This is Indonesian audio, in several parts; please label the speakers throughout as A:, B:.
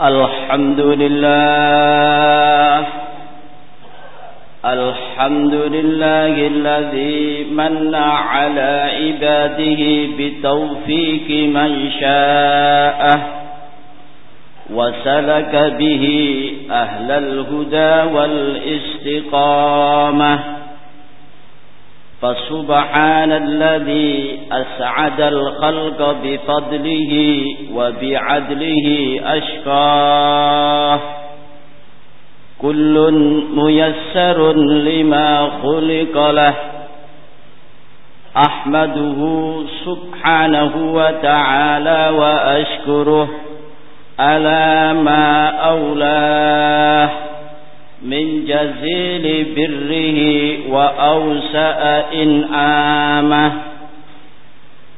A: الحمد لله الحمد لله الذي من على عباده بتوفيق من شاء وسلك به أهل الهدى والاستقامة فسبحان الذي أسعد الخلق بفضله وبعدله أشقاه. كل ميسر لما خلق له. أحمده سبحانه وتعالى وأشكره على ما أولاه. من جزيل بره وأوسأ إنعامه.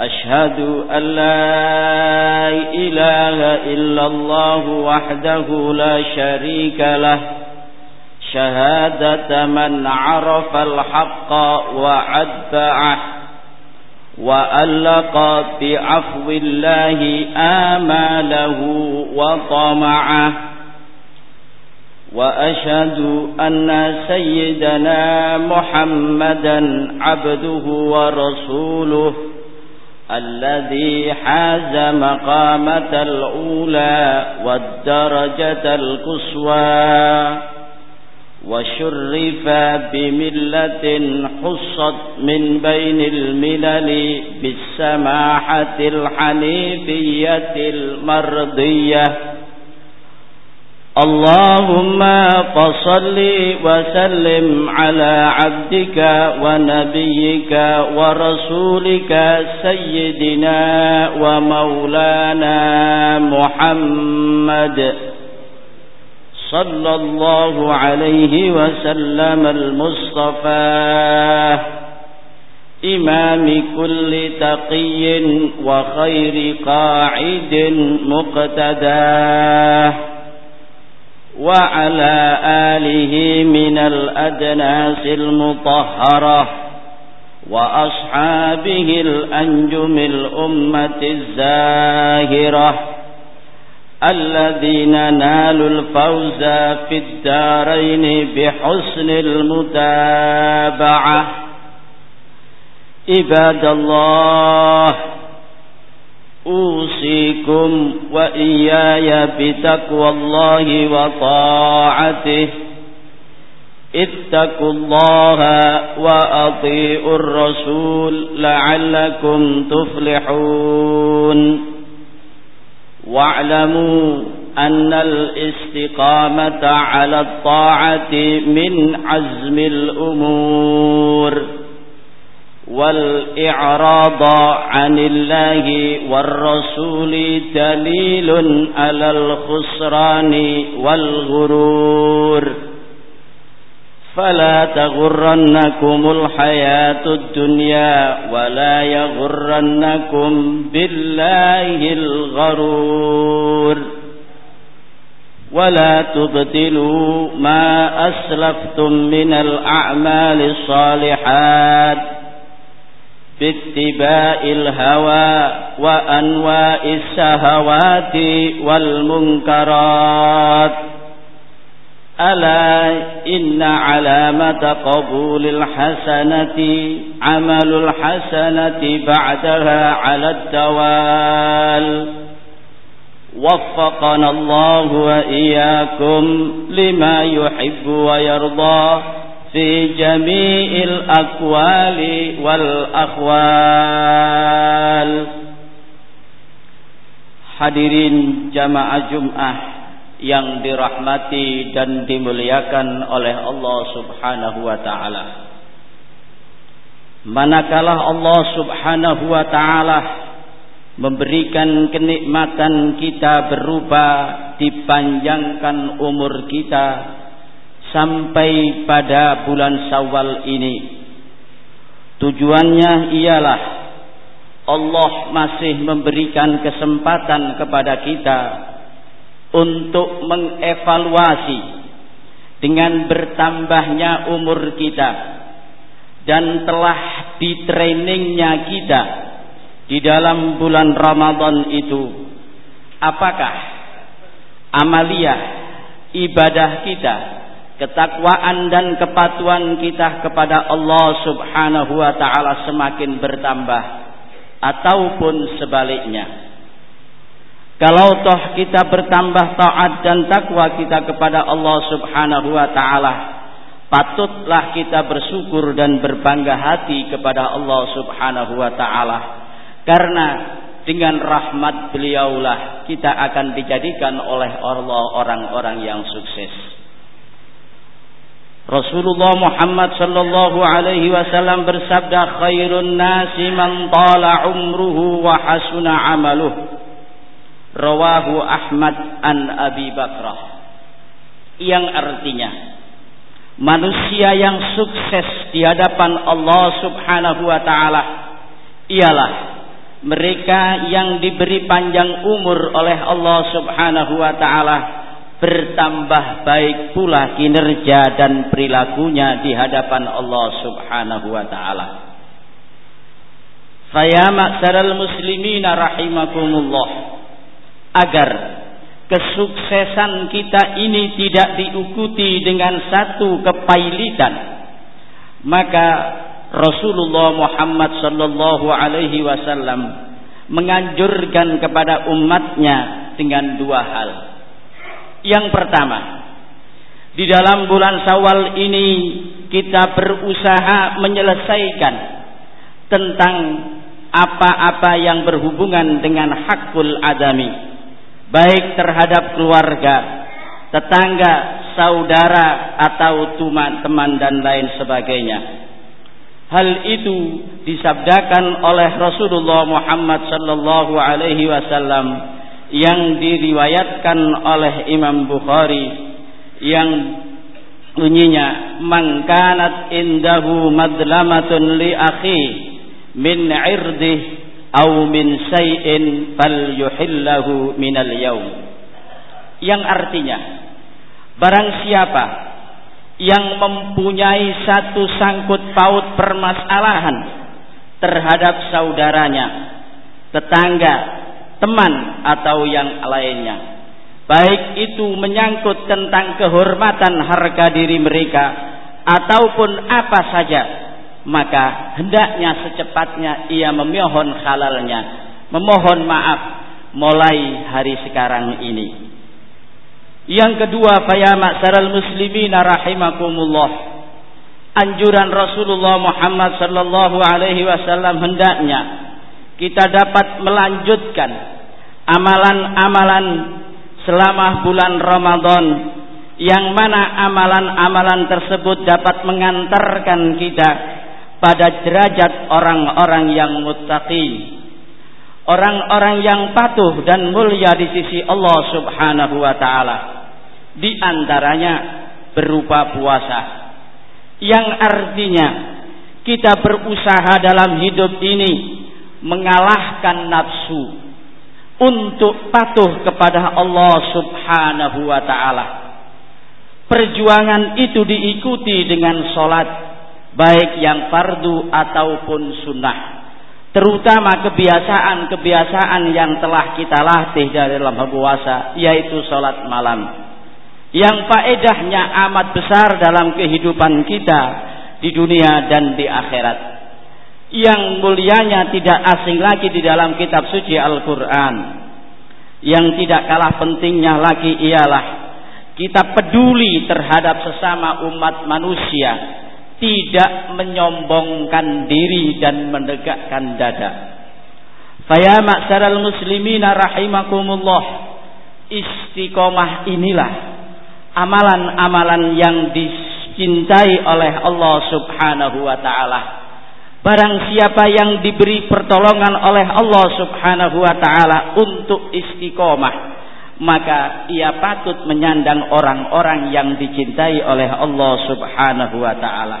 A: أشهد أن لا إله إلا الله وحده لا شريك له. شهادة من عرف الحق وعدفعه وألق بعفو الله آماله وطمعه. وأشهد أن سيدنا محمدا عبده ورسوله الذي حاز مقامة الأولى والدرجة القصوى وشرف بملة حصت من بين الملل بالسماحة الحنيفية المرضية اللهم فصل وسلم على عبدك ونبيك ورسولك سيدنا ومولانا محمد صلى الله عليه وسلم المصطفى إمام كل تقي وخير قاعد مقتداه وعلى آله من الأدناس المطهرة وأصحابه الأنجم الأمة الزاهرة الذين نالوا الفوز في الدارين بحسن المتابعة. عباد الله أوصيكم وإياي بتقوى الله وطاعته. اتقوا الله وأطيعوا الرسول لعلكم تفلحون. واعلموا أن الاستقامة على الطاعة من عزم الأمور. والإعراض عن الله والرسول دليل على الخسران والغرور. فلا تغرنكم الحياة الدنيا ولا يغرنكم بالله الغرور. ولا تبتلوا ما أسلفتم من الأعمال الصالحات. باتباع الهوى وأنواع الشهوات والمنكرات. ألا إن علامة قبول الحسنة عمل الحسنة بعدها على الدوال وفقنا الله وإياكم لما يحب ويرضى. في جميع الأقوال والأخوال Hadirin jamaah Jum'ah yang dirahmati dan dimuliakan oleh Allah Subhanahu wa taala. Manakala Allah Subhanahu wa taala memberikan kenikmatan kita berupa dipanjangkan umur kita sampai pada bulan Syawal ini. Tujuannya ialah Allah masih memberikan kesempatan kepada kita untuk mengevaluasi dengan bertambahnya umur kita dan telah ditrainingnya kita di dalam bulan Ramadan itu apakah amaliyah ibadah kita ketakwaan dan kepatuhan kita kepada Allah Subhanahu wa taala semakin bertambah ataupun sebaliknya. Kalau toh kita bertambah taat dan takwa kita kepada Allah Subhanahu wa taala, patutlah kita bersyukur dan berbangga hati kepada Allah Subhanahu wa taala. Karena dengan rahmat beliaulah kita akan dijadikan oleh Allah orang-orang yang sukses. Rasulullah Muhammad sallallahu alaihi wasallam bersabda khairun nasi man tala umruhu wa hasuna amaluh. Rawahu Ahmad an Abi Bakrah. Yang artinya manusia yang sukses di hadapan Allah Subhanahu wa taala ialah mereka yang diberi panjang umur oleh Allah Subhanahu wa taala bertambah baik pula kinerja dan perilakunya di hadapan Allah Subhanahu wa taala. Faya maksaral muslimina rahimakumullah agar kesuksesan kita ini tidak diikuti dengan satu kepailitan maka Rasulullah Muhammad sallallahu alaihi wasallam menganjurkan kepada umatnya dengan dua hal yang pertama, di dalam bulan Sawal ini kita berusaha menyelesaikan tentang apa-apa yang berhubungan dengan hakul adami, baik terhadap keluarga, tetangga, saudara atau teman dan lain sebagainya. Hal itu disabdakan oleh Rasulullah Muhammad sallallahu alaihi wasallam yang diriwayatkan oleh Imam Bukhari yang bunyinya man kanat indahu madlamatun li akhi min irdih aw min say'in falyuhillahu minal yaum yang artinya barang siapa yang mempunyai satu sangkut paut permasalahan terhadap saudaranya tetangga teman atau yang lainnya. Baik itu menyangkut tentang kehormatan harga diri mereka ataupun apa saja, maka hendaknya secepatnya ia memohon halalnya, memohon maaf mulai hari sekarang ini. Yang kedua, faya ma'saral muslimin rahimakumullah. Anjuran Rasulullah Muhammad sallallahu alaihi wasallam hendaknya kita dapat melanjutkan amalan-amalan selama bulan Ramadan yang mana amalan-amalan tersebut dapat mengantarkan kita pada derajat orang-orang yang muttaqi orang-orang yang patuh dan mulia di sisi Allah Subhanahu wa taala. Di antaranya berupa puasa yang artinya kita berusaha dalam hidup ini mengalahkan nafsu untuk patuh kepada Allah Subhanahu wa taala. Perjuangan itu diikuti dengan solat baik yang fardu ataupun sunnah. Terutama kebiasaan-kebiasaan yang telah kita latih dari dalam puasa yaitu solat malam. Yang faedahnya amat besar dalam kehidupan kita di dunia dan di akhirat yang mulianya tidak asing lagi di dalam kitab suci Al-Quran. Yang tidak kalah pentingnya lagi ialah kita peduli terhadap sesama umat manusia tidak menyombongkan diri dan menegakkan dada. Faya ma'saral muslimina rahimakumullah. Istiqomah inilah amalan-amalan yang dicintai oleh Allah subhanahu wa ta'ala Barang siapa yang diberi pertolongan oleh Allah Subhanahu wa taala untuk istiqomah, maka ia patut menyandang orang-orang yang dicintai oleh Allah Subhanahu wa taala.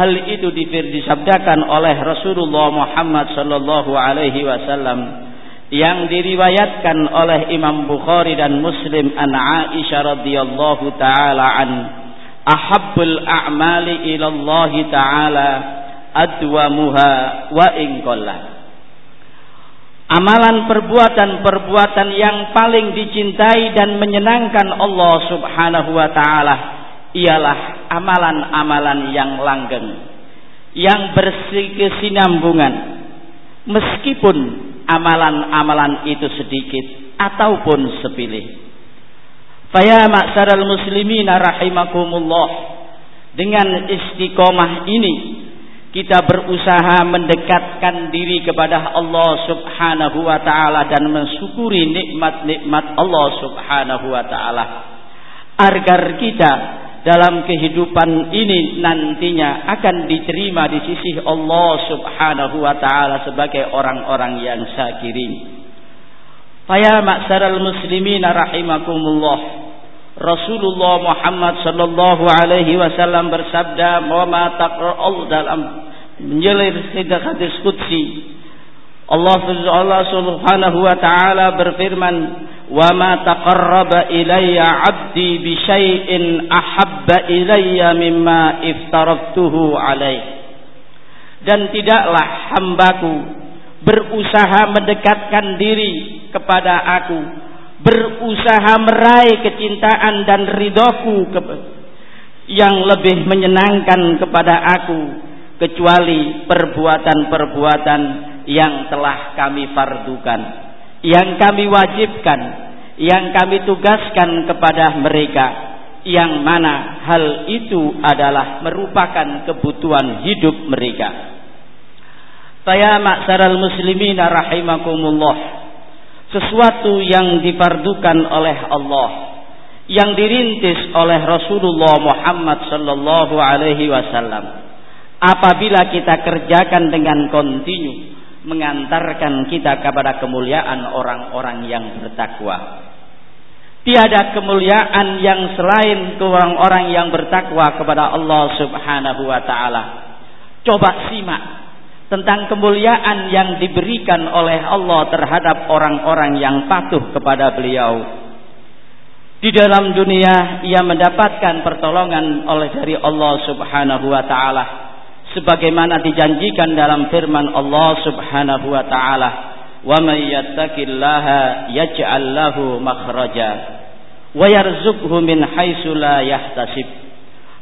A: Hal itu disabdakan oleh Rasulullah Muhammad sallallahu alaihi wasallam yang diriwayatkan oleh Imam Bukhari dan Muslim an Aisyah radhiyallahu taala an ahabbul a'mali ila Allah taala adwamuha wa in amalan perbuatan-perbuatan yang paling dicintai dan menyenangkan Allah Subhanahu wa taala ialah amalan-amalan yang langgeng yang berkesinambungan. Meskipun amalan-amalan itu sedikit ataupun sepilih. Faya maksaral muslimin rahimakumullah. Dengan istiqomah ini kita berusaha mendekatkan diri kepada Allah Subhanahu wa taala dan mensyukuri nikmat-nikmat Allah Subhanahu wa taala agar kita dalam kehidupan ini nantinya akan diterima di sisi Allah Subhanahu wa taala sebagai orang-orang yang syakirin. Faya maksaral muslimin rahimakumullah. Rasulullah Muhammad sallallahu alaihi wasallam bersabda, "Wa ma taqra'u dalam menjelir hadis qudsi." Allah Subhanahu wa taala berfirman, "Wa ma taqarraba ilayya 'abdi bi syai'in ahabba ilayya mimma iftaratuhu alaih." Dan tidaklah hambaku berusaha mendekatkan diri kepada aku berusaha meraih kecintaan dan ridhoku yang lebih menyenangkan kepada aku kecuali perbuatan-perbuatan yang telah kami fardukan yang kami wajibkan yang kami tugaskan kepada mereka yang mana hal itu adalah merupakan kebutuhan hidup mereka. Saya maksaral muslimin rahimakumullah sesuatu yang difardukan oleh Allah yang dirintis oleh Rasulullah Muhammad sallallahu alaihi wasallam. Apabila kita kerjakan dengan kontinu mengantarkan kita kepada kemuliaan orang-orang yang bertakwa. Tiada kemuliaan yang selain orang-orang yang bertakwa kepada Allah Subhanahu wa taala. Coba simak tentang kemuliaan yang diberikan oleh Allah terhadap orang-orang yang patuh kepada beliau. Di dalam dunia ia mendapatkan pertolongan oleh dari Allah Subhanahu wa taala sebagaimana dijanjikan dalam firman Allah Subhanahu wa taala, "Wa may yattaqillaha yaj'al lahu makhraja wa yarzuqhu min haitsu la yahtasib."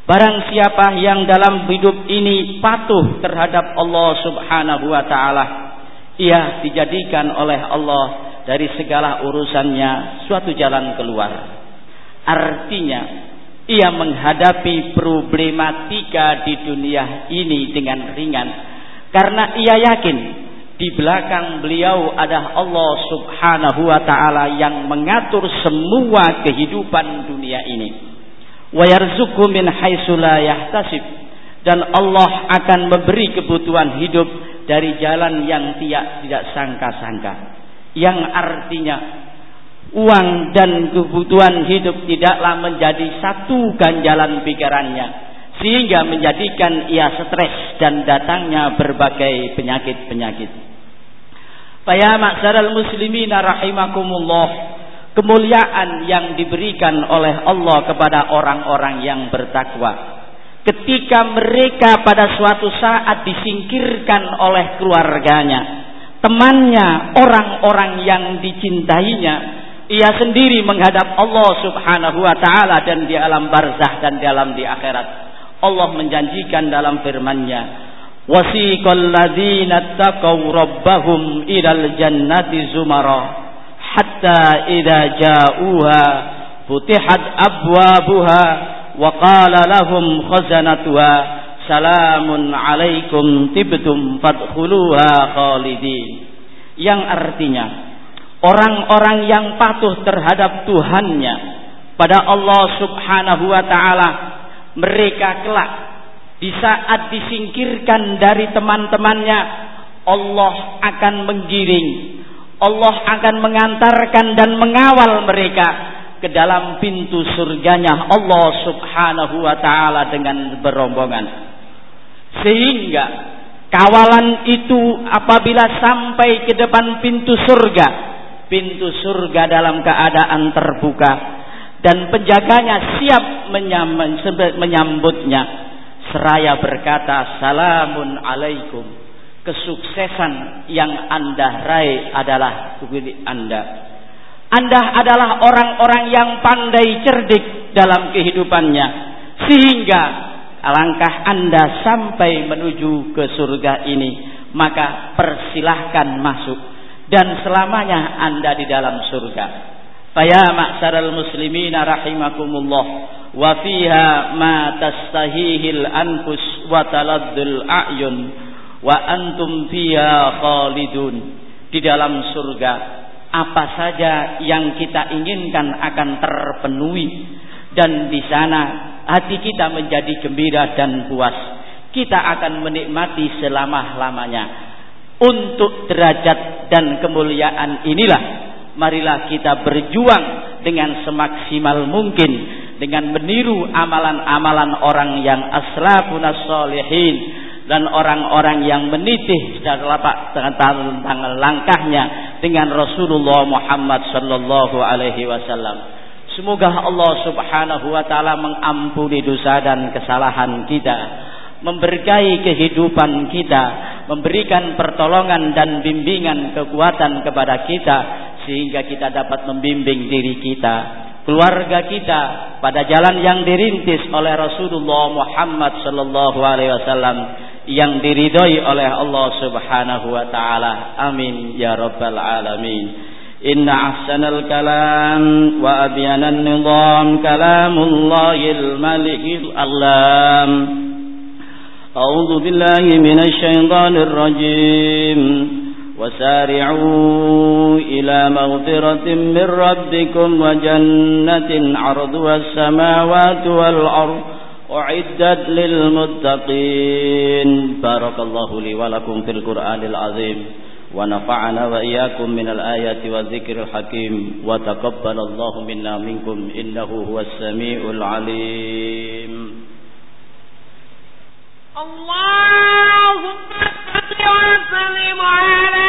A: Barang siapa yang dalam hidup ini patuh terhadap Allah Subhanahu wa taala, ia dijadikan oleh Allah dari segala urusannya suatu jalan keluar. Artinya, ia menghadapi problematika di dunia ini dengan ringan karena ia yakin di belakang beliau ada Allah Subhanahu wa taala yang mengatur semua kehidupan dunia ini wa min dan Allah akan memberi kebutuhan hidup dari jalan yang tidak tidak sangka-sangka. Yang artinya uang dan kebutuhan hidup tidaklah menjadi satu ganjalan pikirannya sehingga menjadikan ia stres dan datangnya berbagai penyakit-penyakit. Faya maksaral muslimin rahimakumullah kemuliaan yang diberikan oleh Allah kepada orang-orang yang bertakwa. Ketika mereka pada suatu saat disingkirkan oleh keluarganya, temannya, orang-orang yang dicintainya, ia sendiri menghadap Allah Subhanahu wa taala dan di alam barzah dan di alam di akhirat. Allah menjanjikan dalam firman-Nya, "Wasiqal ladzina taqaw rabbahum ilal jannati zumara." Hatta idza ja'uha futihat abwabuha wa qala lahum khazanatuha salamun alaikum tibtum fadkhuluha khalidin. Yang artinya orang-orang yang patuh terhadap Tuhannya pada Allah Subhanahu wa taala mereka kelak di saat disingkirkan dari teman-temannya Allah akan menggiring Allah akan mengantarkan dan mengawal mereka ke dalam pintu surganya Allah subhanahu wa ta'ala dengan berombongan. Sehingga kawalan itu apabila sampai ke depan pintu surga pintu surga dalam keadaan terbuka dan penjaganya siap menyambutnya seraya berkata salamun alaikum kesuksesan yang Anda raih adalah milik Anda. Anda adalah orang-orang yang pandai cerdik dalam kehidupannya sehingga alangkah Anda sampai menuju ke surga ini maka persilahkan masuk dan selamanya Anda di dalam surga. Faya ma'saral muslimina rahimakumullah wa fiha ma tastahihil anfus wa taladdul a'yun wa antum fiha khalidun. Di dalam surga apa saja yang kita inginkan akan terpenuhi. Dan di sana hati kita menjadi gembira dan puas. Kita akan menikmati selama-lamanya. Untuk derajat dan kemuliaan inilah marilah kita berjuang dengan semaksimal mungkin. Dengan meniru amalan-amalan orang yang aslafun solihin dan orang-orang yang menitih dan lapak tentang langkahnya dengan Rasulullah Muhammad sallallahu alaihi wasallam. Semoga Allah Subhanahu wa taala mengampuni dosa dan kesalahan kita, memberkahi kehidupan kita, memberikan pertolongan dan bimbingan kekuatan kepada kita sehingga kita dapat membimbing diri kita, keluarga kita pada jalan yang dirintis oleh Rasulullah Muhammad sallallahu alaihi wasallam yang diridhoi oleh Allah Subhanahu wa taala. Amin ya rabbal alamin. إن أحسن الكلام وأبين النظام كلام الله الملك الأعلام أعوذ بالله من الشيطان الرجيم وسارعوا إلى مغفرة من ربكم وجنة عرضها السماوات والأرض أعدت للمتقين. بارك الله لي ولكم في القرآن العظيم. ونفعنا وإياكم من الآيات والذكر الحكيم. وتقبل الله منا منكم. إنه هو السميع العليم.
B: اللهم صل وسلم على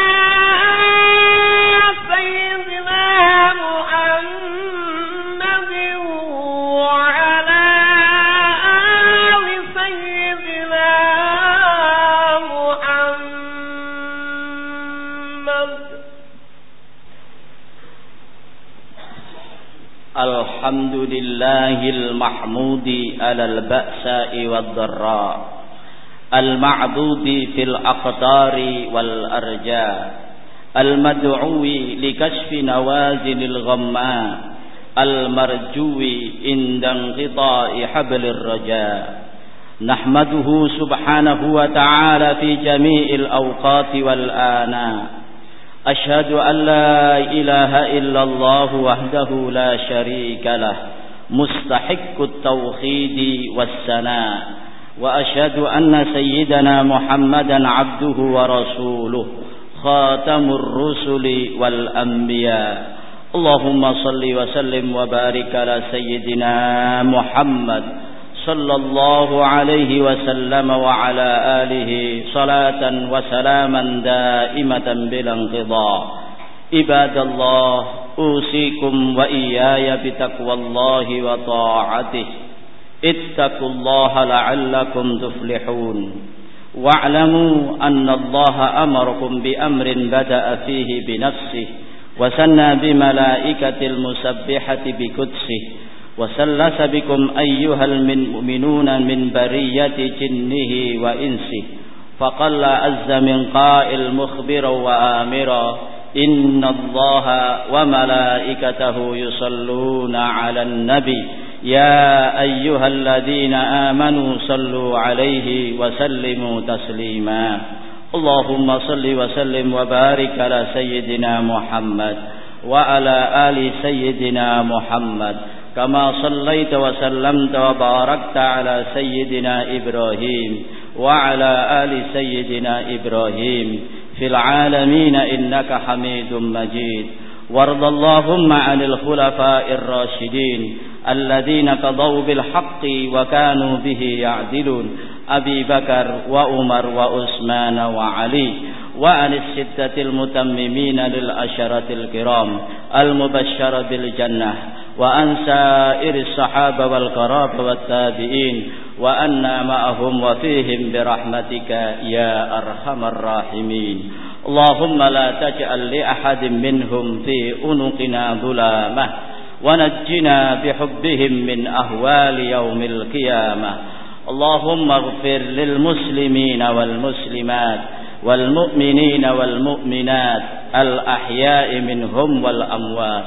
A: الحمد لله المحمود على البأساء والضراء المعبود في الأقطار والأرجاء المدعو لكشف نوازل الغماء المرجو عند انقطاع حبل الرجاء. نحمده سبحانه وتعالى في جميع الأوقات والآناء. أشهد أن لا إله إلا الله وحده لا شريك له مستحق التوحيد والسناء وأشهد أن سيدنا محمدا عبده ورسوله خاتم الرسل والأنبياء. اللهم صل وسلم وبارك على سيدنا محمد صلى الله عليه وسلم وعلى آله صلاة وسلاما دائمة بلا انقضاء. عباد الله أوصيكم وإياي بتقوى الله وطاعته. اتقوا الله لعلكم تفلحون. واعلموا أن الله أمركم بأمر بدأ فيه بنفسه وسنى بملائكة المسبحة بقدسه وسلس بكم أيها المؤمنون من برية جنه وإنسه فقل عز من قائل مخبرا وآمرا إن الله وملائكته يصلون على النبي يا أيها الذين آمنوا صلوا عليه وسلموا تسليما اللهم صل وسلم وبارك على سيدنا محمد وعلى آل سيدنا محمد كما صليت وسلمت وباركت على سيدنا إبراهيم وعلى آل سيدنا إبراهيم في العالمين إنك حميد مجيد. وارض اللهم عن الخلفاء الراشدين الذين قضوا بالحق وكانوا به يعدلون. أبي بكر وأمر وأثمان وعلي وعن الستة المتممين للأشرة الكرام المبشر بالجنة وأن سائر الصحابة والقراب والتابعين وأنا معهم وفيهم برحمتك يا أرحم الراحمين. اللهم لا تجعل لأحد منهم في أنقنا ظلامة ونجنا بحبهم من أهوال يوم القيامة. اللهم اغفر للمسلمين والمسلمات والمؤمنين والمؤمنات الأحياء منهم والأموات.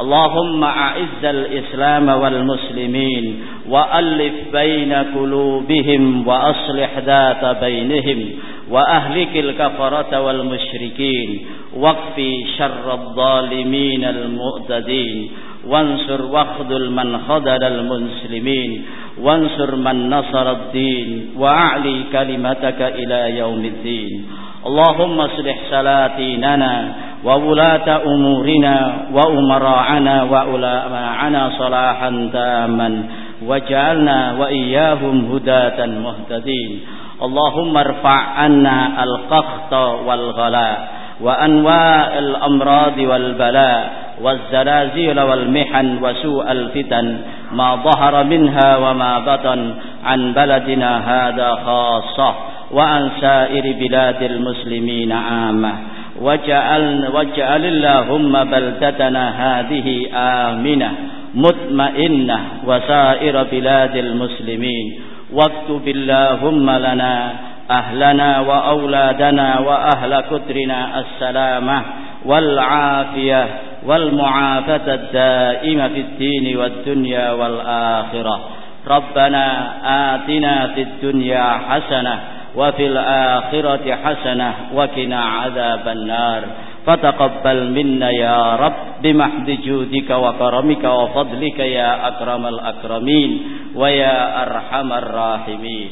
A: اللهم أعز الإسلام والمسلمين وألف بين قلوبهم وأصلح ذات بينهم وأهلك الكفرة والمشركين واكفي شر الظالمين المؤتدين وانصر واخذل من خذل المسلمين وانصر من نصر الدين وأعلي كلمتك إلى يوم الدين اللهم اصلح سلاطيننا وولاة أمورنا وأمراءنا وعلماءنا صلاحا تاما وجعلنا وإياهم هداة مهتدين. اللهم ارفع عنا القخط والغلاء وأنواع الأمراض والبلاء والزلازل والمحن وسوء الفتن ما ظهر منها وما بطن عن بلدنا هذا خاصة. وعن سائر بلاد المسلمين عامة. واجعل, واجعل اللهم بلدتنا هذه آمنة مطمئنة وسائر بلاد المسلمين. واكتب اللهم لنا أهلنا وأولادنا وأهل كترنا السلامة والعافية والمعافاة الدائمة في الدين والدنيا والآخرة. ربنا آتنا في الدنيا حسنة وفي الآخرة حسنة وكنا عذاب النار. فتقبل منا يا رب بمحض جودك وكرمك وفضلك يا أكرم الأكرمين ويا أرحم الراحمين.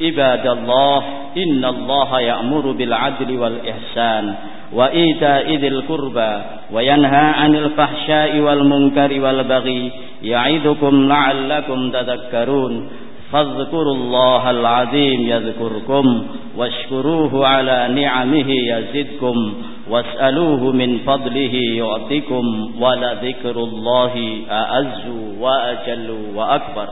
A: عباد الله إن الله يأمر بالعدل والإحسان وإيتاء ذي القربى وينهى عن الفحشاء والمنكر والبغي. يعظكم لعلكم تذكرون. فاذكروا الله العظيم يذكركم واشكروه على نعمه يزدكم واسألوه من فضله يعطكم ولذكر الله أعز وأجل وأكبر